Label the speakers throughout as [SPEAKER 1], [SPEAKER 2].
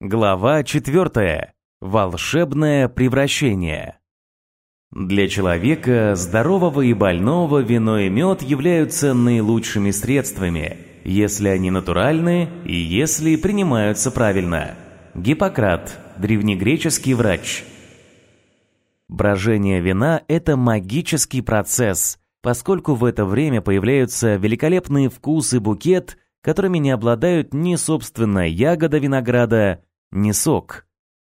[SPEAKER 1] Глава 4. Волшебное превращение. Для человека, здорового и больного, вино и мед являются наилучшими средствами, если они натуральны и если принимаются правильно. Гиппократ, древнегреческий врач. Брожение вина – это магический процесс, поскольку в это время появляются великолепные вкус и букет, которыми не обладают ни собственная ягода винограда, ни сок.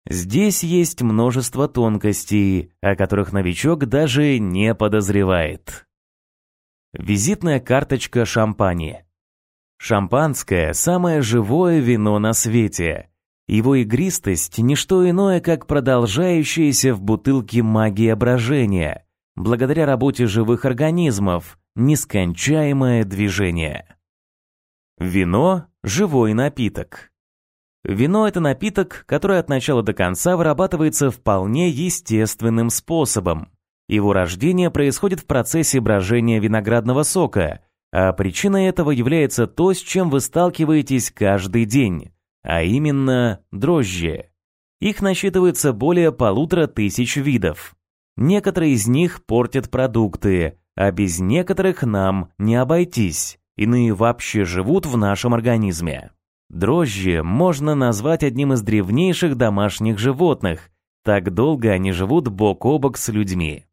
[SPEAKER 1] Здесь есть множество тонкостей, о которых новичок даже не подозревает. Визитная карточка шампани. Шампанское – самое живое вино на свете. Его игристость – не что иное, как продолжающаяся в бутылке магия брожения, благодаря работе живых организмов, нескончаемое движение. Вино – живой напиток. Вино – это напиток, который от начала до конца вырабатывается вполне естественным способом. Его рождение происходит в процессе брожения виноградного сока, а причиной этого является то, с чем вы сталкиваетесь каждый день, а именно дрожжи. Их насчитывается более полутора тысяч видов. Некоторые из них портят продукты, а без некоторых нам не обойтись, иные вообще живут в нашем организме. Дрожжи можно назвать одним из древнейших домашних животных. Так долго они живут бок о бок с людьми.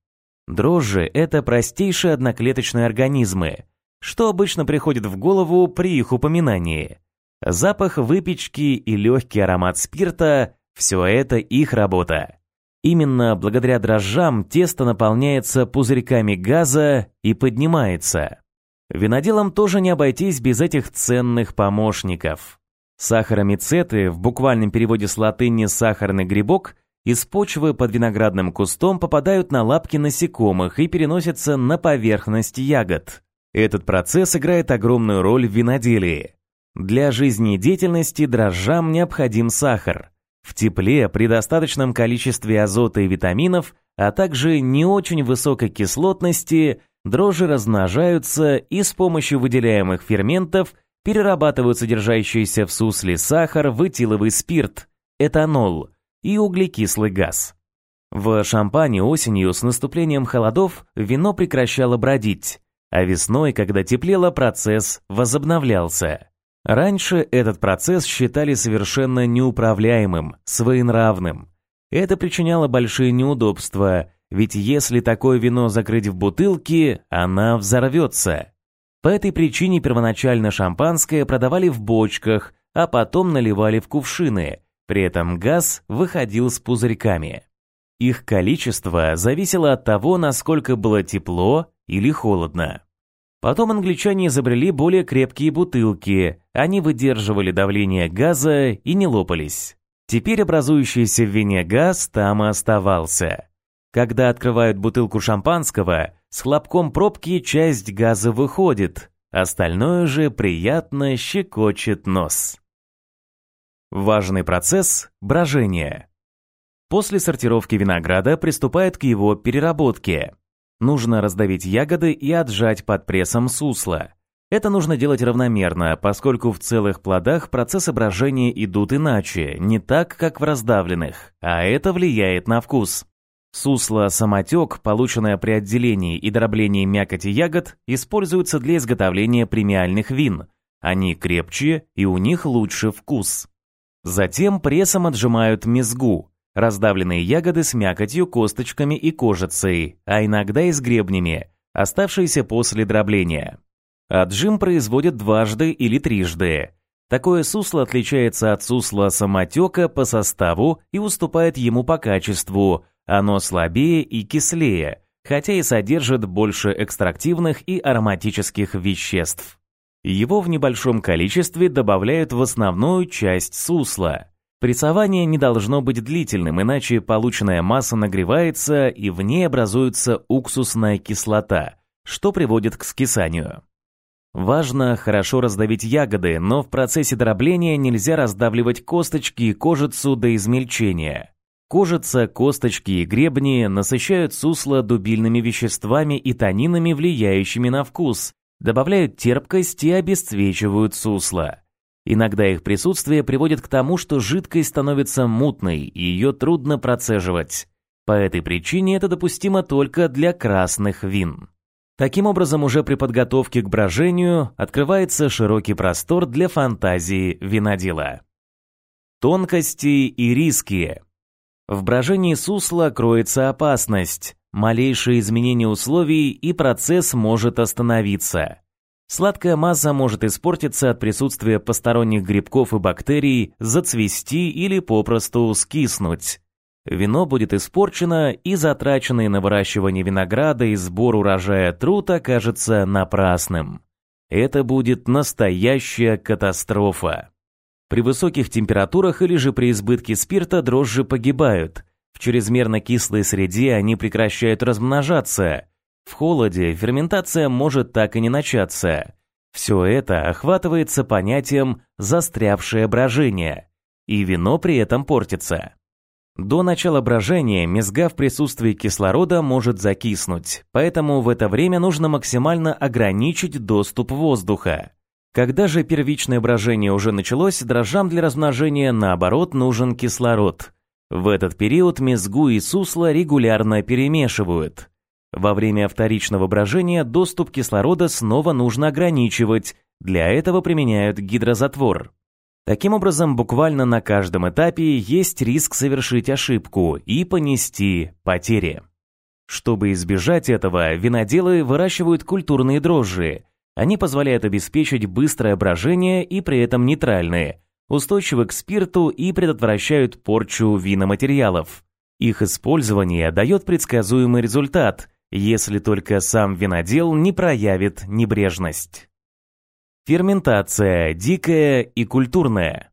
[SPEAKER 1] Дрожжи – это простейшие одноклеточные организмы. Что обычно приходит в голову при их упоминании? Запах выпечки и легкий аромат спирта – все это их работа. Именно благодаря дрожжам тесто наполняется пузырьками газа и поднимается. Виноделам тоже не обойтись без этих ценных помощников. Сахаромицеты, в буквальном переводе с латыни «сахарный грибок», из почвы под виноградным кустом попадают на лапки насекомых и переносятся на поверхность ягод. Этот процесс играет огромную роль в виноделии. Для жизнедеятельности дрожжам необходим сахар. В тепле при достаточном количестве азота и витаминов, а также не очень высокой кислотности, дрожжи размножаются и с помощью выделяемых ферментов – перерабатывают содержащийся в сусле сахар в этиловый спирт, этанол и углекислый газ. В шампане осенью с наступлением холодов вино прекращало бродить, а весной, когда теплело, процесс возобновлялся. Раньше этот процесс считали совершенно неуправляемым, своенравным. Это причиняло большие неудобства, ведь если такое вино закрыть в бутылке, она взорвется. По этой причине первоначально шампанское продавали в бочках, а потом наливали в кувшины, при этом газ выходил с пузырьками. Их количество зависело от того, насколько было тепло или холодно. Потом англичане изобрели более крепкие бутылки, они выдерживали давление газа и не лопались. Теперь образующийся в вине газ там и оставался. Когда открывают бутылку шампанского, с хлопком пробки часть газа выходит, остальное же приятно щекочет нос. Важный процесс – брожение. После сортировки винограда приступает к его переработке. Нужно раздавить ягоды и отжать под прессом сусла. Это нужно делать равномерно, поскольку в целых плодах процессы брожения идут иначе, не так, как в раздавленных, а это влияет на вкус. Сусло-самотек, полученное при отделении и дроблении мякоти ягод, используется для изготовления премиальных вин. Они крепче и у них лучше вкус. Затем прессом отжимают мезгу, раздавленные ягоды с мякотью, косточками и кожицей, а иногда и с гребнями, оставшиеся после дробления. Отжим производят дважды или трижды. Такое сусло отличается от сусла самотека по составу и уступает ему по качеству – оно слабее и кислее, хотя и содержит больше экстрактивных и ароматических веществ. Его в небольшом количестве добавляют в основную часть сусла. Прессование не должно быть длительным, иначе полученная масса нагревается и в ней образуется уксусная кислота, что приводит к скисанию. Важно хорошо раздавить ягоды, но в процессе дробления нельзя раздавливать косточки и кожицу до измельчения. Кожица, косточки и гребни насыщают сусло дубильными веществами и танинами, влияющими на вкус, добавляют терпкость и обесцвечивают сусло. Иногда их присутствие приводит к тому, что жидкость становится мутной, и ее трудно процеживать. По этой причине это допустимо только для красных вин. Таким образом, уже при подготовке к брожению открывается широкий простор для фантазии винодела. Тонкости и риски. В брожении сусла кроется опасность. Малейшее изменение условий и процесс может остановиться. Сладкая масса может испортиться от присутствия посторонних грибков и бактерий, зацвести или попросту скиснуть. Вино будет испорчено, и затраченный на выращивание винограда и сбор урожая труд окажется напрасным. Это будет настоящая катастрофа. При высоких температурах или же при избытке спирта дрожжи погибают. В чрезмерно кислой среде они прекращают размножаться. В холоде ферментация может так и не начаться. Все это охватывается понятием «застрявшее брожение», и вино при этом портится. До начала брожения мезга в присутствии кислорода может закиснуть, поэтому в это время нужно максимально ограничить доступ воздуха. Когда же первичное брожение уже началось, дрожжам для размножения наоборот нужен кислород. В этот период мезгу и сусло регулярно перемешивают. Во время вторичного брожения доступ кислорода снова нужно ограничивать, для этого применяют гидрозатвор. Таким образом, буквально на каждом этапе есть риск совершить ошибку и понести потери. Чтобы избежать этого, виноделы выращивают культурные дрожжи. Они позволяют обеспечить быстрое брожение и при этом нейтральные, устойчивы к спирту и предотвращают порчу виноматериалов. Их использование дает предсказуемый результат, если только сам винодел не проявит небрежность. Ферментация дикая и культурная.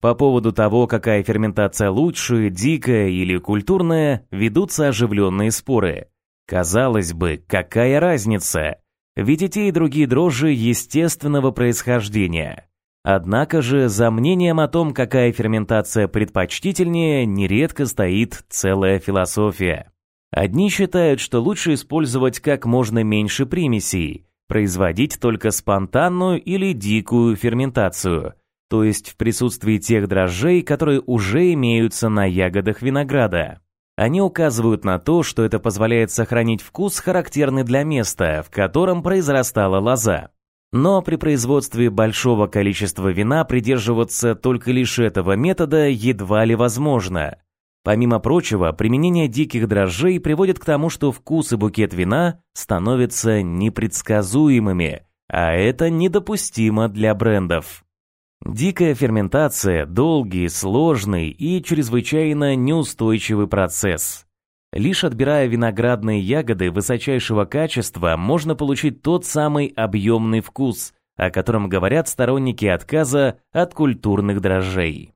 [SPEAKER 1] По поводу того, какая ферментация лучше, дикая или культурная, ведутся оживленные споры. Казалось бы, какая разница? Ведь и те, и другие дрожжи естественного происхождения. Однако же за мнением о том, какая ферментация предпочтительнее, нередко стоит целая философия. Одни считают, что лучше использовать как можно меньше примесей, производить только спонтанную или дикую ферментацию, то есть в присутствии тех дрожжей, которые уже имеются на ягодах винограда. Они указывают на то, что это позволяет сохранить вкус, характерный для места, в котором произрастала лоза. Но при производстве большого количества вина придерживаться только лишь этого метода едва ли возможно. Помимо прочего, применение диких дрожжей приводит к тому, что вкус и букет вина становятся непредсказуемыми, а это недопустимо для брендов. Дикая ферментация – долгий, сложный и чрезвычайно неустойчивый процесс. Лишь отбирая виноградные ягоды высочайшего качества, можно получить тот самый объемный вкус, о котором говорят сторонники отказа от культурных дрожжей.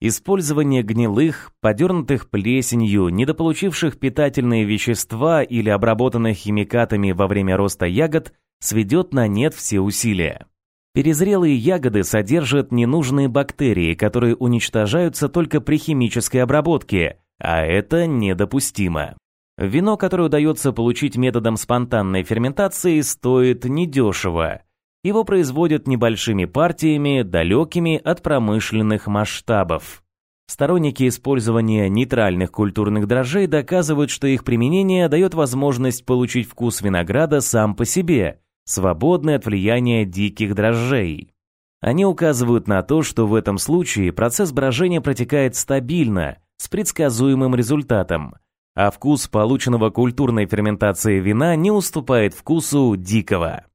[SPEAKER 1] Использование гнилых, подернутых плесенью, недополучивших питательные вещества или обработанных химикатами во время роста ягод сведет на нет все усилия. Перезрелые ягоды содержат ненужные бактерии, которые уничтожаются только при химической обработке, а это недопустимо. Вино, которое удается получить методом спонтанной ферментации, стоит недешево. Его производят небольшими партиями, далекими от промышленных масштабов. Сторонники использования нейтральных культурных дрожжей доказывают, что их применение дает возможность получить вкус винограда сам по себе, свободный от влияния диких дрожжей. Они указывают на то, что в этом случае процесс брожения протекает стабильно, с предсказуемым результатом, а вкус полученного культурной ферментацией вина не уступает вкусу дикого.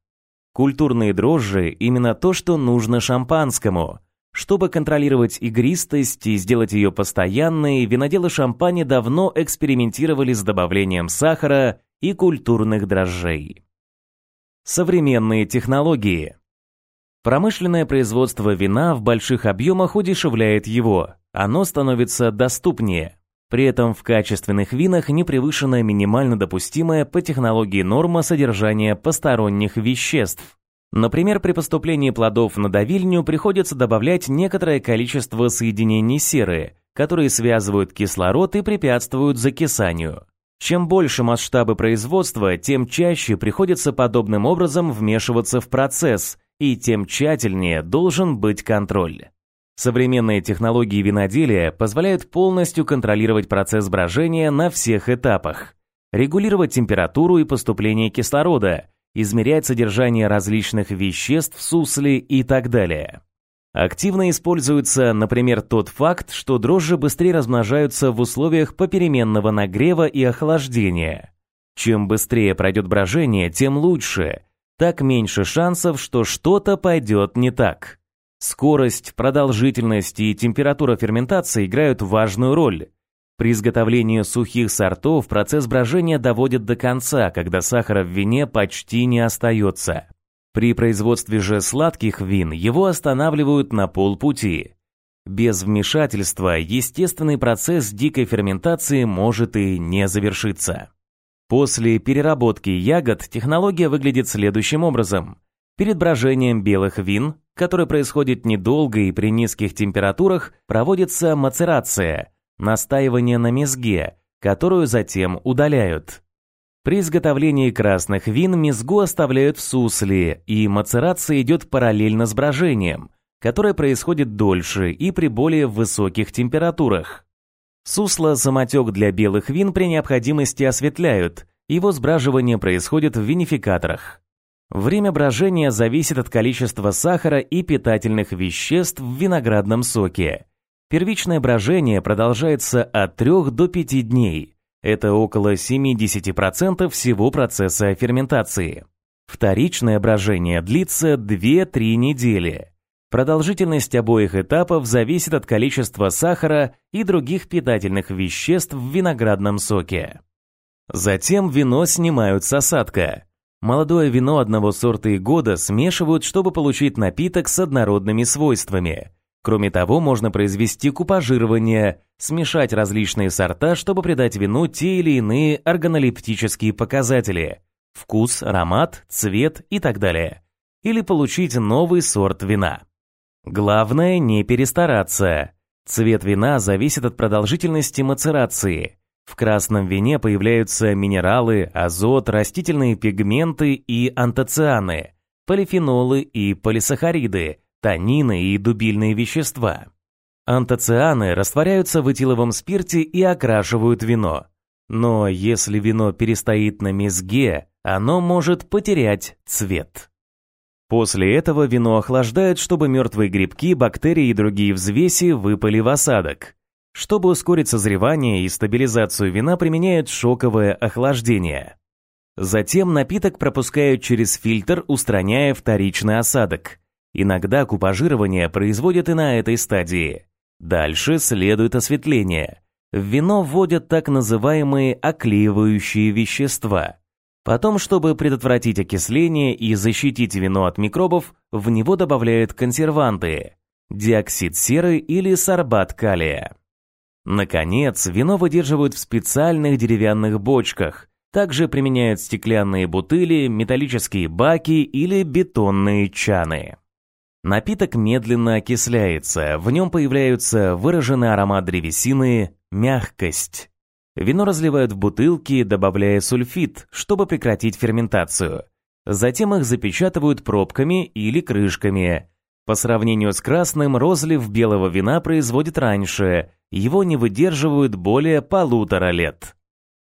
[SPEAKER 1] Культурные дрожжи – именно то, что нужно шампанскому. Чтобы контролировать игристость и сделать ее постоянной, виноделы шампани давно экспериментировали с добавлением сахара и культурных дрожжей. Современные технологии. Промышленное производство вина в больших объемах удешевляет его, оно становится доступнее. При этом в качественных винах не превышена минимально допустимая по технологии норма содержания посторонних веществ. Например, при поступлении плодов на давильню приходится добавлять некоторое количество соединений серы, которые связывают кислород и препятствуют закисанию. Чем больше масштабы производства, тем чаще приходится подобным образом вмешиваться в процесс, и тем тщательнее должен быть контроль. Современные технологии виноделия позволяют полностью контролировать процесс брожения на всех этапах, регулировать температуру и поступление кислорода, измерять содержание различных веществ в сусле и так далее. Активно используется, например, тот факт, что дрожжи быстрее размножаются в условиях попеременного нагрева и охлаждения. Чем быстрее пройдет брожение, тем лучше. Так меньше шансов, что что-то пойдет не так. Скорость, продолжительность и температура ферментации играют важную роль. При изготовлении сухих сортов процесс брожения доводят до конца, когда сахара в вине почти не остается. При производстве же сладких вин его останавливают на полпути. Без вмешательства естественный процесс дикой ферментации может и не завершиться. После переработки ягод технология выглядит следующим образом. Перед брожением белых вин которое происходит недолго и при низких температурах, проводится мацерация, настаивание на мезге, которую затем удаляют. При изготовлении красных вин мезгу оставляют в сусле, и мацерация идет параллельно с брожением, которое происходит дольше и при более высоких температурах. Сусло самотек для белых вин при необходимости осветляют, его сбраживание происходит в винификаторах. Время брожения зависит от количества сахара и питательных веществ в виноградном соке. Первичное брожение продолжается от 3 до 5 дней. Это около 70% всего процесса ферментации. Вторичное брожение длится 2-3 недели. Продолжительность обоих этапов зависит от количества сахара и других питательных веществ в виноградном соке. Затем вино снимают с осадка. Молодое вино одного сорта и года смешивают, чтобы получить напиток с однородными свойствами. Кроме того, можно произвести купажирование, смешать различные сорта, чтобы придать вину те или иные органолептические показатели – вкус, аромат, цвет и так далее. Или получить новый сорт вина. Главное не перестараться. Цвет вина зависит от продолжительности мацерации. В красном вине появляются минералы, азот, растительные пигменты и антоцианы, полифенолы и полисахариды, танины и дубильные вещества. Антоцианы растворяются в этиловом спирте и окрашивают вино. Но если вино перестоит на мезге, оно может потерять цвет. После этого вино охлаждают, чтобы мертвые грибки, бактерии и другие взвеси выпали в осадок. Чтобы ускорить созревание и стабилизацию вина, применяют шоковое охлаждение. Затем напиток пропускают через фильтр, устраняя вторичный осадок. Иногда купажирование производят и на этой стадии. Дальше следует осветление. В вино вводят так называемые оклеивающие вещества. Потом, чтобы предотвратить окисление и защитить вино от микробов, в него добавляют консерванты – диоксид серы или сорбат калия. Наконец, вино выдерживают в специальных деревянных бочках. Также применяют стеклянные бутыли, металлические баки или бетонные чаны. Напиток медленно окисляется, в нем появляются выраженный аромат древесины, мягкость. Вино разливают в бутылки, добавляя сульфид, чтобы прекратить ферментацию. Затем их запечатывают пробками или крышками. По сравнению с красным, розлив белого вина производят раньше, его не выдерживают более полутора лет.